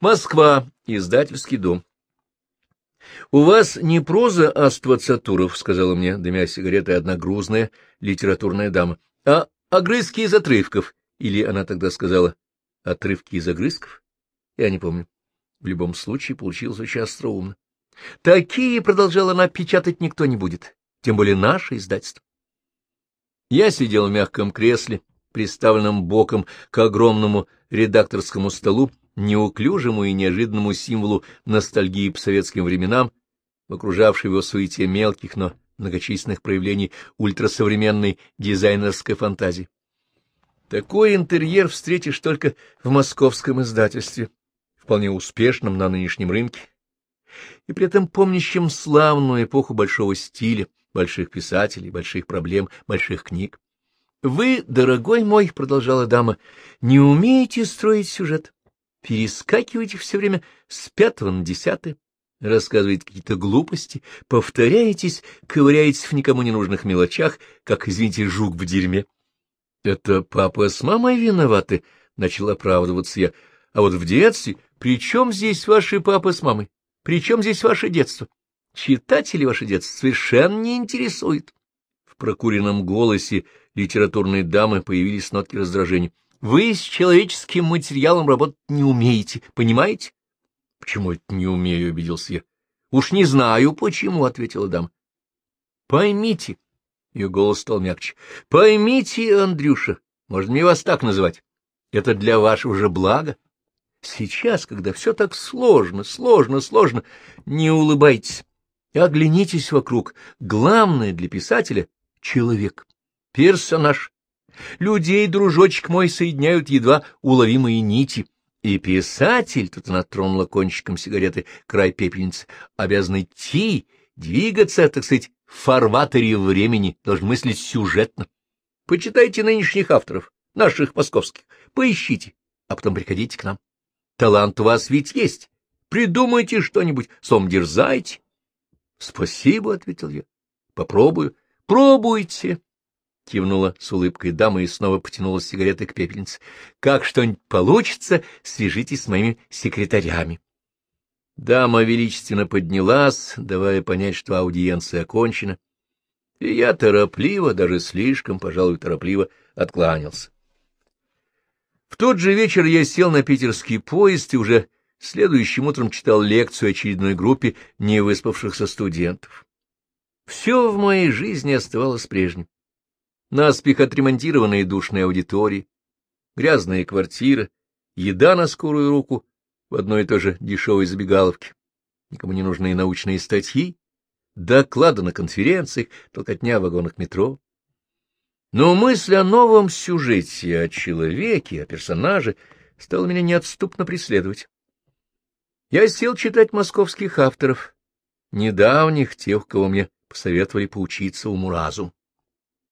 Москва, издательский дом. — У вас не проза Аствацатуров, — сказала мне, дымя сигаретой, одна грузная литературная дама, — а огрызки из отрывков. Или она тогда сказала отрывки из огрызков? Я не помню. В любом случае получилось очень остроумно. Такие, — продолжала она, — печатать никто не будет, тем более наше издательство. Я сидел в мягком кресле, приставленном боком к огромному редакторскому столу, неуклюжему и неожиданному символу ностальгии по советским временам, в окружавшей его суете мелких, но многочисленных проявлений ультрасовременной дизайнерской фантазии. Такой интерьер встретишь только в московском издательстве, вполне успешном на нынешнем рынке, и при этом помнящем славную эпоху большого стиля, больших писателей, больших проблем, больших книг. — Вы, дорогой мой, — продолжала дама, — не умеете строить сюжет перескакиваете все время с пятого на десятое, рассказываете какие-то глупости, повторяетесь, ковыряетесь в никому не нужных мелочах, как, извините, жук в дерьме. — Это папа с мамой виноваты, — начал оправдываться я. — А вот в детстве, при чем здесь ваши папа с мамой? При чем здесь ваше детство? Читатели ваше детство совершенно не интересует. В прокуренном голосе литературной дамы появились нотки раздражения. Вы с человеческим материалом работать не умеете, понимаете? — Почему это не умею? — обиделся я. — Уж не знаю, почему, — ответила дама. — Поймите, — ее голос стал мягче, — поймите, Андрюша, можно мне вас так называть, это для вашего же блага. Сейчас, когда все так сложно, сложно, сложно, не улыбайтесь, оглянитесь вокруг. Главное для писателя — человек, персонаж, Людей, дружочек мой, соединяют едва уловимые нити. И писатель, тут она тронула кончиком сигареты край пепельницы, обязан идти, двигаться, так сказать, в фарватере времени, должен мыслить сюжетно. Почитайте нынешних авторов, наших московских, поищите, а потом приходите к нам. Талант у вас ведь есть. Придумайте что-нибудь, сом дерзайте. — Спасибо, — ответил я. — Попробую. — Пробуйте. — кивнула с улыбкой дама и снова потянула сигареты к пепельнице. — Как что-нибудь получится, свяжитесь с моими секретарями. Дама величественно поднялась, давая понять, что аудиенция окончена, и я торопливо, даже слишком, пожалуй, торопливо откланялся. В тот же вечер я сел на питерский поезд и уже следующим утром читал лекцию очередной группе невыспавшихся студентов. Все в моей жизни оставалось прежним наспех отремонтированные душные аудитории, грязная квартира, еда на скорую руку в одной и той же дешевой забегаловке, никому не нужные научные статьи, доклады на конференциях, толкотня в вагонах метро. Но мысль о новом сюжете, о человеке, о персонаже стала меня неотступно преследовать. Я сел читать московских авторов, недавних, тех, кого мне посоветовали поучиться уму-разуму.